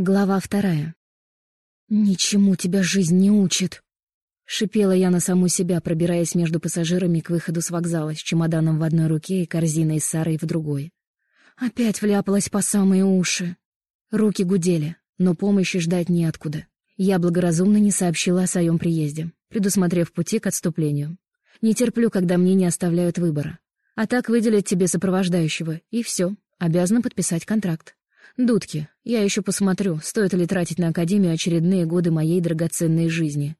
Глава вторая. «Ничему тебя жизнь не учит», — шипела я на саму себя, пробираясь между пассажирами к выходу с вокзала с чемоданом в одной руке и корзиной с Сарой в другой. Опять вляпалась по самые уши. Руки гудели, но помощи ждать неоткуда. Я благоразумно не сообщила о своем приезде, предусмотрев пути к отступлению. Не терплю, когда мне не оставляют выбора. А так выделят тебе сопровождающего, и все, обязана подписать контракт. Дудки, я еще посмотрю, стоит ли тратить на Академию очередные годы моей драгоценной жизни.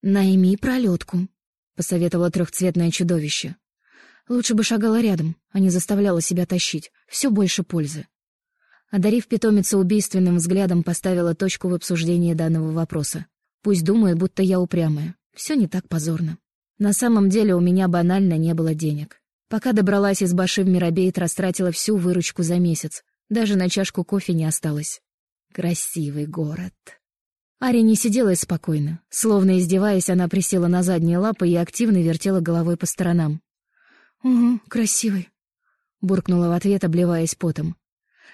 «Найми пролетку», — посоветовало трехцветное чудовище. Лучше бы шагала рядом, а не заставляла себя тащить. Все больше пользы. Одарив питомицу убийственным взглядом, поставила точку в обсуждении данного вопроса. Пусть думает, будто я упрямая. Все не так позорно. На самом деле у меня банально не было денег. Пока добралась из Баши в Мирабейт, растратила всю выручку за месяц, даже на чашку кофе не осталось. Красивый город. Ари не сидела спокойно. Словно издеваясь, она присела на задние лапы и активно вертела головой по сторонам. «Угу, красивый», — буркнула в ответ, обливаясь потом.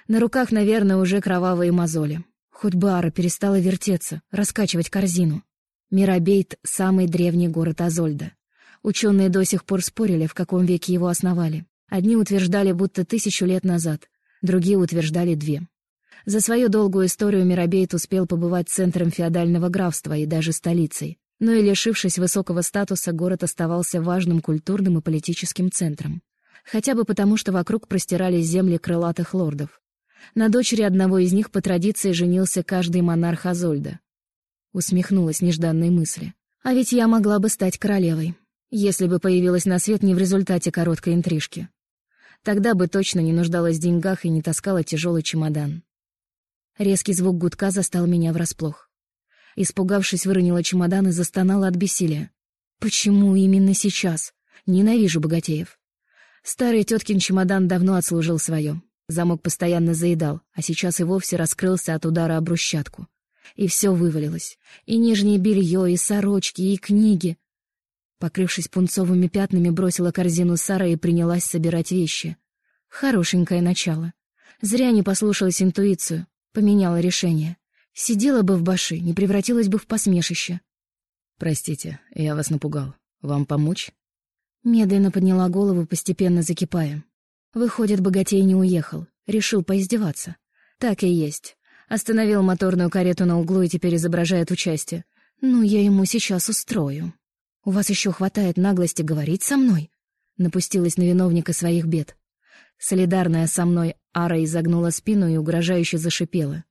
На руках, наверное, уже кровавые мозоли. Хоть бы Ара перестала вертеться, раскачивать корзину. Мирабейт — самый древний город Азольда. Ученые до сих пор спорили, в каком веке его основали. Одни утверждали, будто тысячу лет назад, другие утверждали две. За свою долгую историю Мирабейт успел побывать центром феодального графства и даже столицей. Но и лишившись высокого статуса, город оставался важным культурным и политическим центром. Хотя бы потому, что вокруг простирались земли крылатых лордов. На дочери одного из них по традиции женился каждый монарх Азольда. Усмехнулась нежданной мысли. А ведь я могла бы стать королевой, если бы появилась на свет не в результате короткой интрижки. Тогда бы точно не нуждалась в деньгах и не таскала тяжелый чемодан. Резкий звук гудка застал меня врасплох. Испугавшись, выронила чемодан и застонала от бессилия. Почему именно сейчас? Ненавижу богатеев. Старый теткин чемодан давно отслужил свое. Замок постоянно заедал, а сейчас и вовсе раскрылся от удара об брусчатку. И все вывалилось. И нижнее белье, и сорочки, и книги. Покрывшись пунцовыми пятнами, бросила корзину Сара и принялась собирать вещи. Хорошенькое начало. Зря не послушалась интуицию, поменяла решение. Сидела бы в баши, не превратилась бы в посмешище. «Простите, я вас напугал. Вам помочь?» Медленно подняла голову, постепенно закипая. Выходит, богатей не уехал, решил поиздеваться. Так и есть. Остановил моторную карету на углу и теперь изображает участие. Ну, я ему сейчас устрою. «У вас еще хватает наглости говорить со мной?» Напустилась на виновника своих бед. Солидарная со мной Ара изогнула спину и угрожающе зашипела.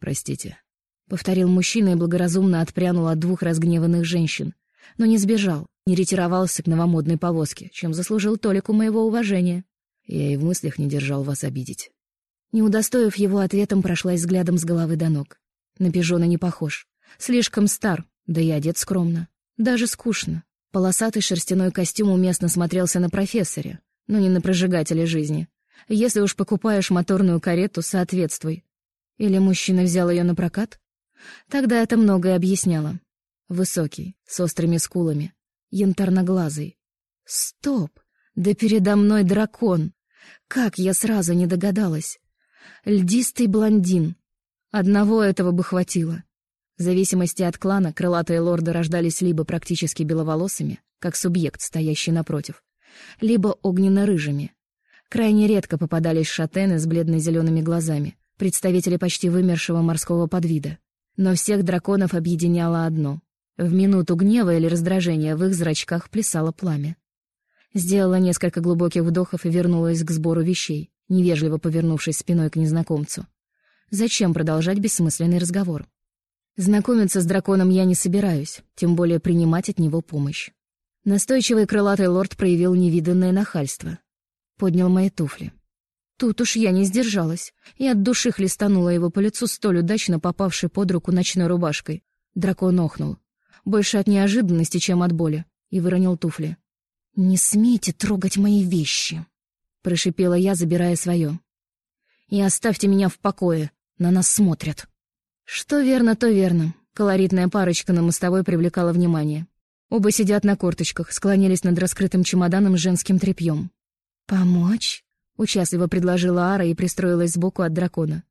«Простите», — повторил мужчина и благоразумно отпрянул от двух разгневанных женщин. Но не сбежал, не ретировался к новомодной повозке, чем заслужил Толику моего уважения. Я и в мыслях не держал вас обидеть. Не удостоив его ответом, прошлась взглядом с головы до ног. На пижона не похож. Слишком стар, да и одет скромно. Даже скучно. Полосатый шерстяной костюм уместно смотрелся на профессоре, но не на прожигателе жизни. Если уж покупаешь моторную карету, соответствуй. Или мужчина взял ее на прокат? Тогда это многое объясняло. Высокий, с острыми скулами, янтарноглазый. Стоп! Да передо мной дракон! Как я сразу не догадалась! Льдистый блондин. Одного этого бы хватило. В зависимости от клана, крылатые лорды рождались либо практически беловолосыми, как субъект, стоящий напротив, либо огненно-рыжими. Крайне редко попадались шатены с бледно-зелеными глазами, представители почти вымершего морского подвида. Но всех драконов объединяло одно. В минуту гнева или раздражения в их зрачках плясало пламя. Сделала несколько глубоких вдохов и вернулась к сбору вещей, невежливо повернувшись спиной к незнакомцу. Зачем продолжать бессмысленный разговор? Знакомиться с драконом я не собираюсь, тем более принимать от него помощь. Настойчивый крылатый лорд проявил невиданное нахальство. Поднял мои туфли. Тут уж я не сдержалась и от души хлестанула его по лицу столь удачно попавшей под руку ночной рубашкой. Дракон охнул. Больше от неожиданности, чем от боли, и выронил туфли. «Не смейте трогать мои вещи!» — прошипела я, забирая свое. «И оставьте меня в покое, на нас смотрят!» Что верно, то верно. Колоритная парочка на мостовой привлекала внимание. Оба сидят на корточках, склонились над раскрытым чемоданом с женским тряпьем. «Помочь?» — участливо предложила Ара и пристроилась сбоку от дракона.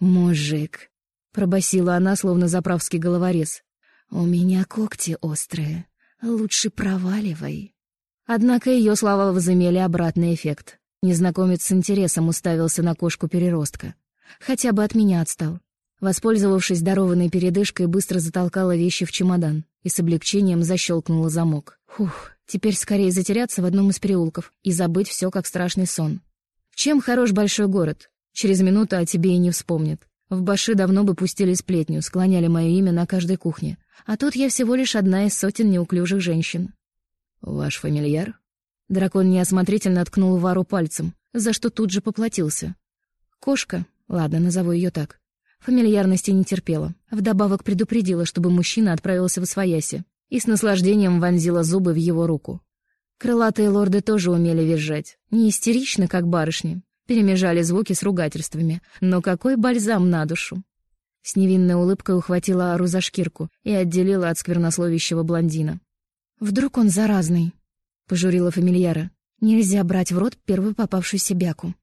«Мужик», — Пробасила она, словно заправский головорез. «У меня когти острые. Лучше проваливай». Однако ее слова возымели обратный эффект. Незнакомец с интересом уставился на кошку-переростка. Хотя бы от меня отстал. Воспользовавшись дарованной передышкой, быстро затолкала вещи в чемодан и с облегчением защелкнула замок. Фух, теперь скорее затеряться в одном из переулков и забыть все как страшный сон. Чем хорош большой город? Через минуту о тебе и не вспомнит. В Баши давно бы пустили сплетню, склоняли мое имя на каждой кухне. А тут я всего лишь одна из сотен неуклюжих женщин. «Ваш фамильяр?» Дракон неосмотрительно ткнул Вару пальцем, за что тут же поплатился. Кошка, ладно, назову ее так, фамильярности не терпела. Вдобавок предупредила, чтобы мужчина отправился в Освояси, и с наслаждением вонзила зубы в его руку. Крылатые лорды тоже умели визжать. Не истерично, как барышни. Перемежали звуки с ругательствами. Но какой бальзам на душу! С невинной улыбкой ухватила Ару за шкирку и отделила от сквернословящего блондина. «Вдруг он заразный?» — пожурила фамильяра. «Нельзя брать в рот первую попавшуюся бяку».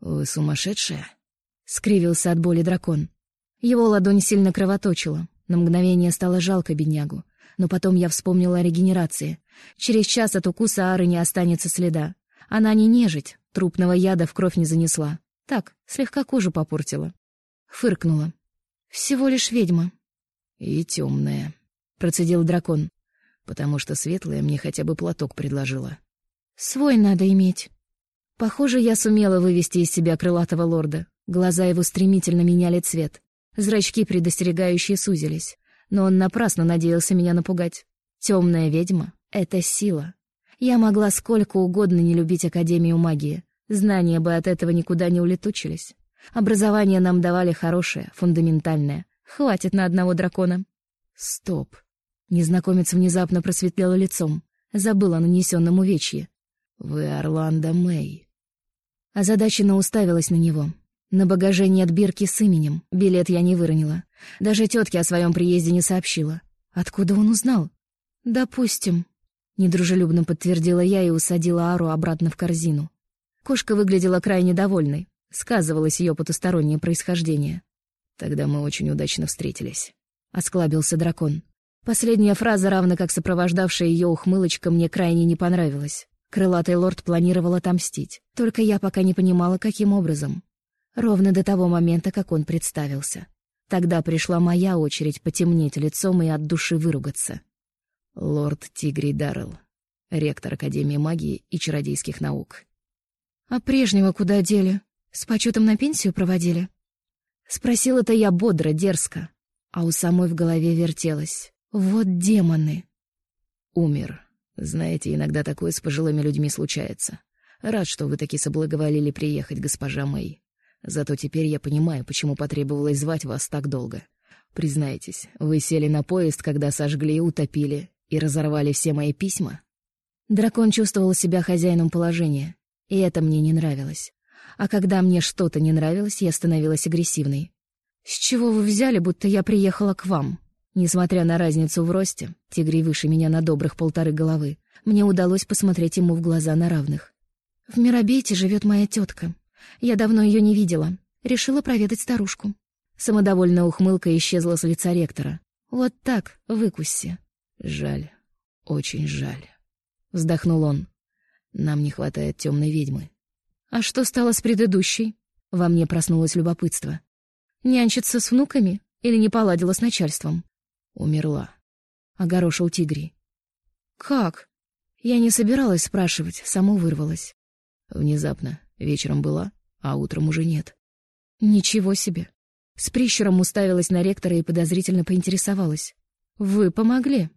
«Вы сумасшедшая?» — скривился от боли дракон. Его ладонь сильно кровоточила. На мгновение стало жалко беднягу. Но потом я вспомнила о регенерации. Через час от укуса Ары не останется следа. Она не нежить, трупного яда в кровь не занесла. Так, слегка кожу попортила. Фыркнула. «Всего лишь ведьма». «И темная», — процедил дракон. «Потому что светлая мне хотя бы платок предложила». «Свой надо иметь». Похоже, я сумела вывести из себя крылатого лорда. Глаза его стремительно меняли цвет. Зрачки предостерегающие сузились. Но он напрасно надеялся меня напугать. Темная ведьма — это сила. Я могла сколько угодно не любить Академию магии. Знания бы от этого никуда не улетучились. Образование нам давали хорошее, фундаментальное. Хватит на одного дракона. Стоп. Незнакомец внезапно просветлел лицом. Забыл о нанесенном увечье. «Вы Орландо Мэй». Озадаченно уставилась на него. На багаже нет бирки с именем. Билет я не выронила. Даже тетке о своем приезде не сообщила. Откуда он узнал? «Допустим», — недружелюбно подтвердила я и усадила Ару обратно в корзину. Кошка выглядела крайне довольной. Сказывалось ее потустороннее происхождение. «Тогда мы очень удачно встретились», — осклабился дракон. Последняя фраза, равно как сопровождавшая ее ухмылочка, мне крайне не понравилась. Крылатый лорд планировал отомстить, только я пока не понимала, каким образом. Ровно до того момента, как он представился. Тогда пришла моя очередь потемнеть лицом и от души выругаться. Лорд Тигри Даррелл, ректор Академии магии и чародейских наук. «А прежнего куда дели?» С почетом на пенсию проводили? Спросил это я бодро, дерзко, а у самой в голове вертелось. Вот демоны. Умер. Знаете, иногда такое с пожилыми людьми случается. Рад, что вы таки соблаговолили приехать, госпожа Мэй. Зато теперь я понимаю, почему потребовалось звать вас так долго. Признайтесь, вы сели на поезд, когда сожгли, утопили и разорвали все мои письма? Дракон чувствовал себя хозяином положения, и это мне не нравилось. А когда мне что-то не нравилось, я становилась агрессивной. «С чего вы взяли, будто я приехала к вам?» Несмотря на разницу в росте, тигрей выше меня на добрых полторы головы, мне удалось посмотреть ему в глаза на равных. «В Мирабейте живет моя тетка. Я давно ее не видела. Решила проведать старушку». Самодовольная ухмылка исчезла с лица ректора. «Вот так, выкуси». «Жаль, очень жаль», — вздохнул он. «Нам не хватает темной ведьмы. А что стало с предыдущей? Во мне проснулось любопытство. Нянчиться с внуками или не поладила с начальством? Умерла. Огорошил Тигри. Как? Я не собиралась спрашивать, само вырвалась. Внезапно. Вечером была, а утром уже нет. Ничего себе. С прищуром уставилась на ректора и подозрительно поинтересовалась. «Вы помогли?»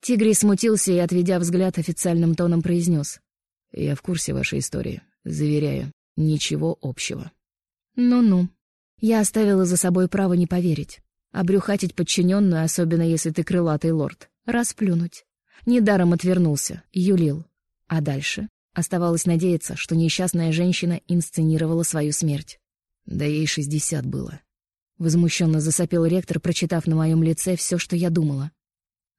Тигри смутился и, отведя взгляд, официальным тоном произнес: «Я в курсе вашей истории. Заверяю, ничего общего. Ну-ну. Я оставила за собой право не поверить. Обрюхатить подчиненную, особенно если ты крылатый лорд. Расплюнуть. Недаром отвернулся, юлил. А дальше? Оставалось надеяться, что несчастная женщина инсценировала свою смерть. Да ей шестьдесят было. Возмущенно засопел ректор, прочитав на моем лице все, что я думала.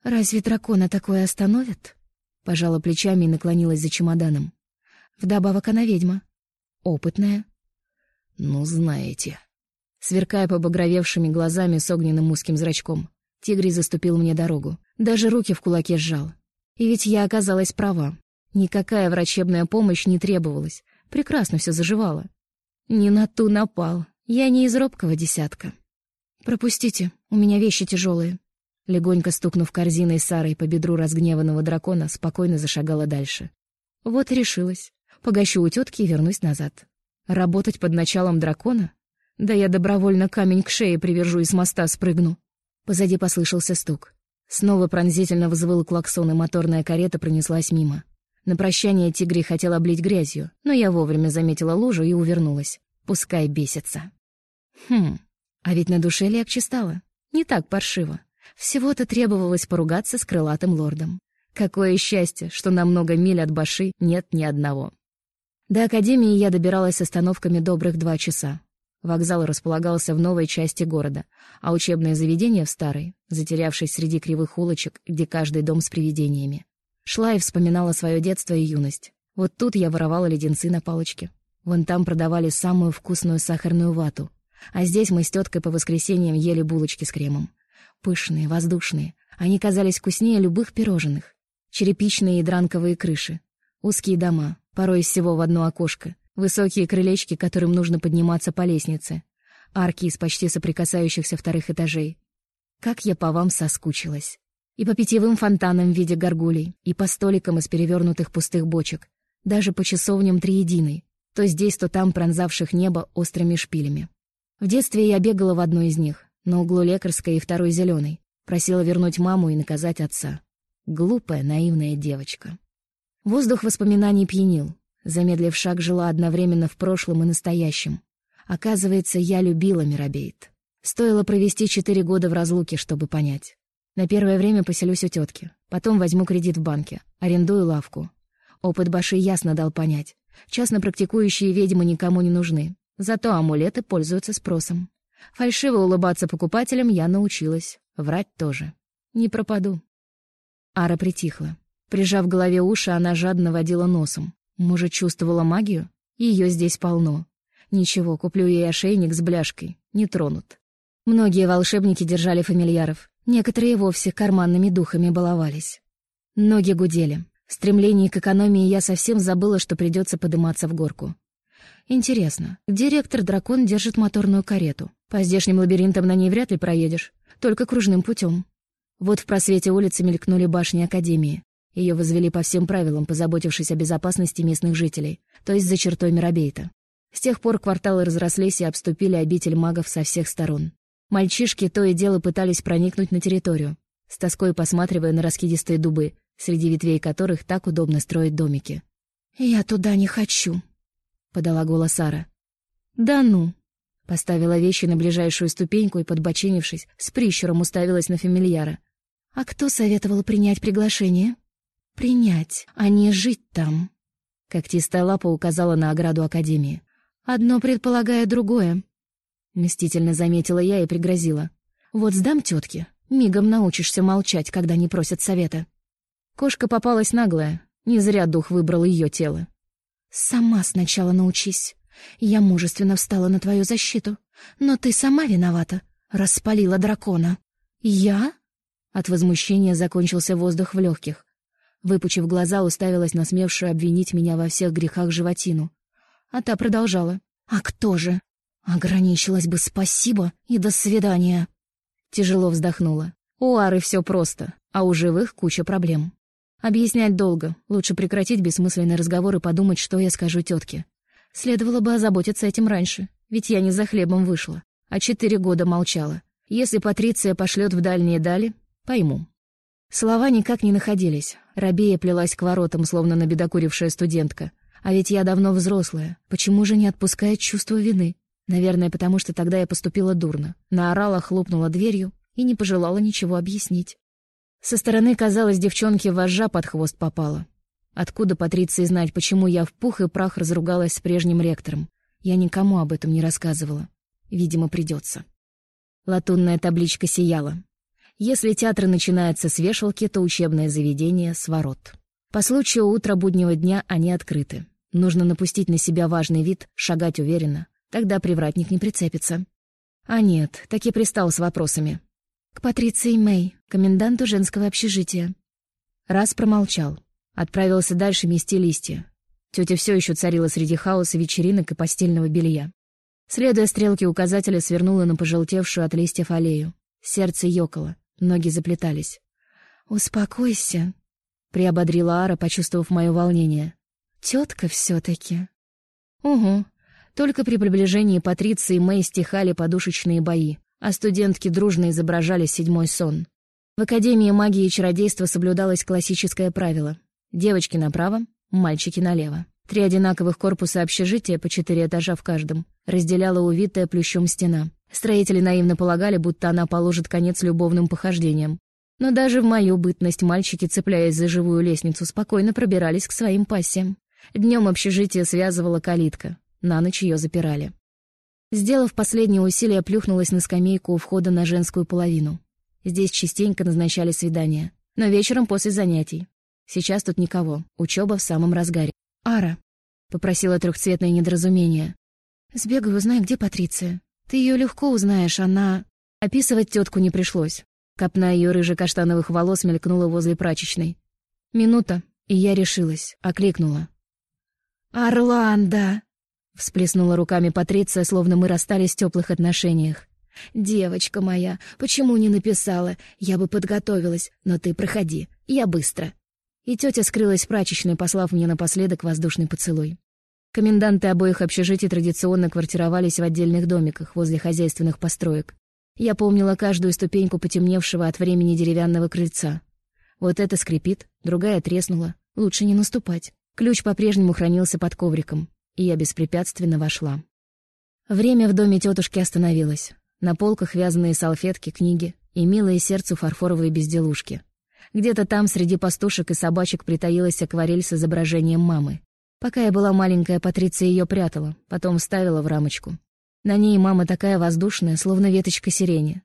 «Разве дракона такое остановит?» Пожала плечами и наклонилась за чемоданом. Вдобавок она ведьма. Опытная. Ну, знаете. сверкая побагровевшими глазами с огненным узким зрачком. Тигрий заступил мне дорогу. Даже руки в кулаке сжал. И ведь я оказалась права. Никакая врачебная помощь не требовалась. Прекрасно все заживало. Не на ту напал. Я не из робкого десятка. «Пропустите, у меня вещи тяжелые. Легонько стукнув корзиной Сарой по бедру разгневанного дракона, спокойно зашагала дальше. Вот и решилась. Погощу у тетки и вернусь назад. Работать под началом дракона? Да я добровольно камень к шее привержу и с моста спрыгну. Позади послышался стук. Снова пронзительно взвыл клаксон, и моторная карета пронеслась мимо. На прощание тигри хотел облить грязью, но я вовремя заметила лужу и увернулась. Пускай бесится. Хм, а ведь на душе легче стало. Не так паршиво. Всего-то требовалось поругаться с крылатым лордом. Какое счастье, что на много миль от Баши нет ни одного. До Академии я добиралась с остановками добрых два часа. Вокзал располагался в новой части города, а учебное заведение в старой, затерявшись среди кривых улочек, где каждый дом с привидениями. Шла и вспоминала свое детство и юность. Вот тут я воровала леденцы на палочке. Вон там продавали самую вкусную сахарную вату. А здесь мы с теткой по воскресеньям ели булочки с кремом. Пышные, воздушные. Они казались вкуснее любых пирожных. Черепичные и дранковые крыши. Узкие дома, порой всего в одно окошко. Высокие крылечки, которым нужно подниматься по лестнице. Арки из почти соприкасающихся вторых этажей. Как я по вам соскучилась. И по питьевым фонтанам в виде горгулей, и по столикам из перевернутых пустых бочек, даже по часовням триединой, то здесь, то там пронзавших небо острыми шпилями. В детстве я бегала в одной из них, на углу лекарской и второй зеленой. Просила вернуть маму и наказать отца. Глупая, наивная девочка. Воздух воспоминаний пьянил. Замедлив шаг, жила одновременно в прошлом и настоящем. Оказывается, я любила Мирабейт. Стоило провести четыре года в разлуке, чтобы понять. На первое время поселюсь у тетки, потом возьму кредит в банке, арендую лавку. Опыт Баши ясно дал понять. Частно практикующие ведьмы никому не нужны, зато амулеты пользуются спросом. Фальшиво улыбаться покупателям я научилась. Врать тоже. Не пропаду. Ара притихла. Прижав к голове уши, она жадно водила носом. Может, чувствовала магию? Ее здесь полно. Ничего, куплю ей ошейник с бляшкой. Не тронут. Многие волшебники держали фамильяров. Некоторые вовсе карманными духами баловались. Ноги гудели. В стремлении к экономии я совсем забыла, что придется подниматься в горку. Интересно, где ректор-дракон держит моторную карету? По здешним лабиринтам на ней вряд ли проедешь, только кружным путем. Вот в просвете улицы мелькнули башни Академии. Ее возвели по всем правилам, позаботившись о безопасности местных жителей, то есть за чертой Мирабейта. С тех пор кварталы разрослись и обступили обитель магов со всех сторон. Мальчишки то и дело пытались проникнуть на территорию, с тоской посматривая на раскидистые дубы, среди ветвей которых так удобно строить домики. «Я туда не хочу», — подала голос Сара. «Да ну», Поставила вещи на ближайшую ступеньку и, подбочинившись, с прищуром уставилась на фамильяра. «А кто советовал принять приглашение?» «Принять, а не жить там». Когтистая лапа указала на ограду Академии. «Одно предполагает другое». Мстительно заметила я и пригрозила. «Вот сдам тетке, мигом научишься молчать, когда не просят совета». Кошка попалась наглая, не зря дух выбрал ее тело. «Сама сначала научись», я мужественно встала на твою защиту, но ты сама виновата. Распалила дракона. Я? От возмущения закончился воздух в легких. Выпучив глаза, уставилась на смевшую обвинить меня во всех грехах животину. А та продолжала. «А кто же?» «Ограничилась бы спасибо и до свидания». Тяжело вздохнула. У Ары все просто, а у живых куча проблем. Объяснять долго, лучше прекратить бессмысленный разговор и подумать, что я скажу тетке. Следовало бы озаботиться этим раньше, ведь я не за хлебом вышла, а четыре года молчала. Если Патриция пошлет в дальние дали, пойму. Слова никак не находились. Рабея плелась к воротам, словно набедокурившая студентка. А ведь я давно взрослая. Почему же не отпускает чувство вины? Наверное, потому что тогда я поступила дурно. Наорала, хлопнула дверью и не пожелала ничего объяснить. Со стороны, казалось, девчонке вожжа под хвост попала. Откуда Патриции знать, почему я в пух и прах разругалась с прежним ректором? Я никому об этом не рассказывала. Видимо, придется. Латунная табличка сияла. Если театр начинается с вешалки, то учебное заведение — с ворот. По случаю утра буднего дня они открыты. Нужно напустить на себя важный вид, шагать уверенно. Тогда привратник не прицепится. А нет, таки пристал с вопросами. «К Патриции Мэй, коменданту женского общежития». Раз промолчал. Отправился дальше мести листья. Тетя все еще царила среди хаоса вечеринок и постельного белья. Следуя стрелке указателя, свернула на пожелтевшую от листьев аллею. Сердце ёкало, ноги заплетались. «Успокойся», — приободрила Ара, почувствовав мое волнение. «Тетка все-таки». «Угу». Только при приближении Патриции Мэй стихали подушечные бои, а студентки дружно изображали седьмой сон. В Академии магии и чародейства соблюдалось классическое правило. Девочки направо, мальчики налево. Три одинаковых корпуса общежития по четыре этажа в каждом разделяла увитая плющом стена. Строители наивно полагали, будто она положит конец любовным похождениям. Но даже в мою бытность мальчики, цепляясь за живую лестницу, спокойно пробирались к своим пассиям. Днем общежитие связывала калитка, на ночь ее запирали. Сделав последнее усилие, плюхнулась на скамейку у входа на женскую половину. Здесь частенько назначали свидания, но вечером после занятий. Сейчас тут никого, учеба в самом разгаре. «Ара», — попросила трехцветное недоразумение, — «сбегай, узнай, где Патриция. Ты ее легко узнаешь, она...» Описывать тетку не пришлось. Копна ее рыже-каштановых волос мелькнула возле прачечной. Минута, и я решилась, окликнула. «Орландо!» — всплеснула руками Патриция, словно мы расстались в теплых отношениях. «Девочка моя, почему не написала? Я бы подготовилась, но ты проходи, я быстро». И тетя скрылась в прачечной, послав мне напоследок воздушный поцелуй. Коменданты обоих общежитий традиционно квартировались в отдельных домиках возле хозяйственных построек. Я помнила каждую ступеньку потемневшего от времени деревянного крыльца. Вот это скрипит, другая треснула. Лучше не наступать. Ключ по-прежнему хранился под ковриком, и я беспрепятственно вошла. Время в доме тетушки остановилось. На полках вязаные салфетки, книги и милые сердцу фарфоровые безделушки. Где-то там среди пастушек и собачек притаилась акварель с изображением мамы. Пока я была маленькая, Патриция ее прятала, потом вставила в рамочку. На ней мама такая воздушная, словно веточка сирени.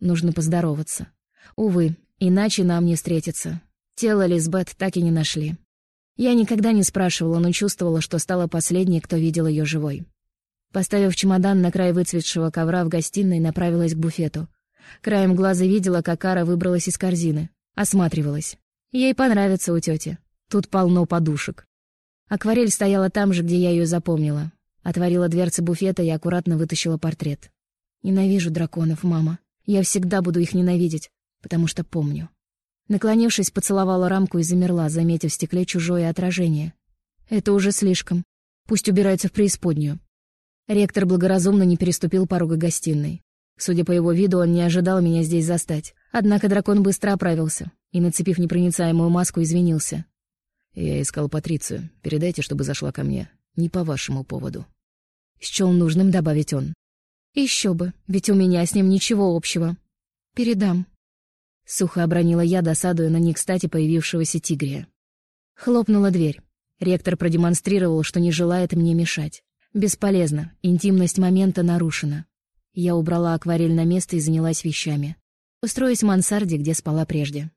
Нужно поздороваться. Увы, иначе нам не встретиться. Тело Лизбет так и не нашли. Я никогда не спрашивала, но чувствовала, что стала последней, кто видел ее живой. Поставив чемодан на край выцветшего ковра в гостиной, направилась к буфету. Краем глаза видела, как Ара выбралась из корзины. Осматривалась. Ей понравится у тети. Тут полно подушек. Акварель стояла там же, где я ее запомнила. Отворила дверцы буфета и аккуратно вытащила портрет. Ненавижу драконов, мама. Я всегда буду их ненавидеть, потому что помню. Наклонившись, поцеловала рамку и замерла, заметив в стекле чужое отражение. Это уже слишком. Пусть убирается в преисподнюю. Ректор благоразумно не переступил порога гостиной. Судя по его виду, он не ожидал меня здесь застать. Однако дракон быстро оправился и, нацепив непроницаемую маску, извинился. «Я искал Патрицию. Передайте, чтобы зашла ко мне. Не по вашему поводу». Счел нужным добавить он. Еще бы, ведь у меня с ним ничего общего. Передам». Сухо обронила я, досадуя на не кстати появившегося тигрия. Хлопнула дверь. Ректор продемонстрировал, что не желает мне мешать. Бесполезно, интимность момента нарушена. Я убрала акварель на место и занялась вещами устроясь в мансарде, где спала прежде.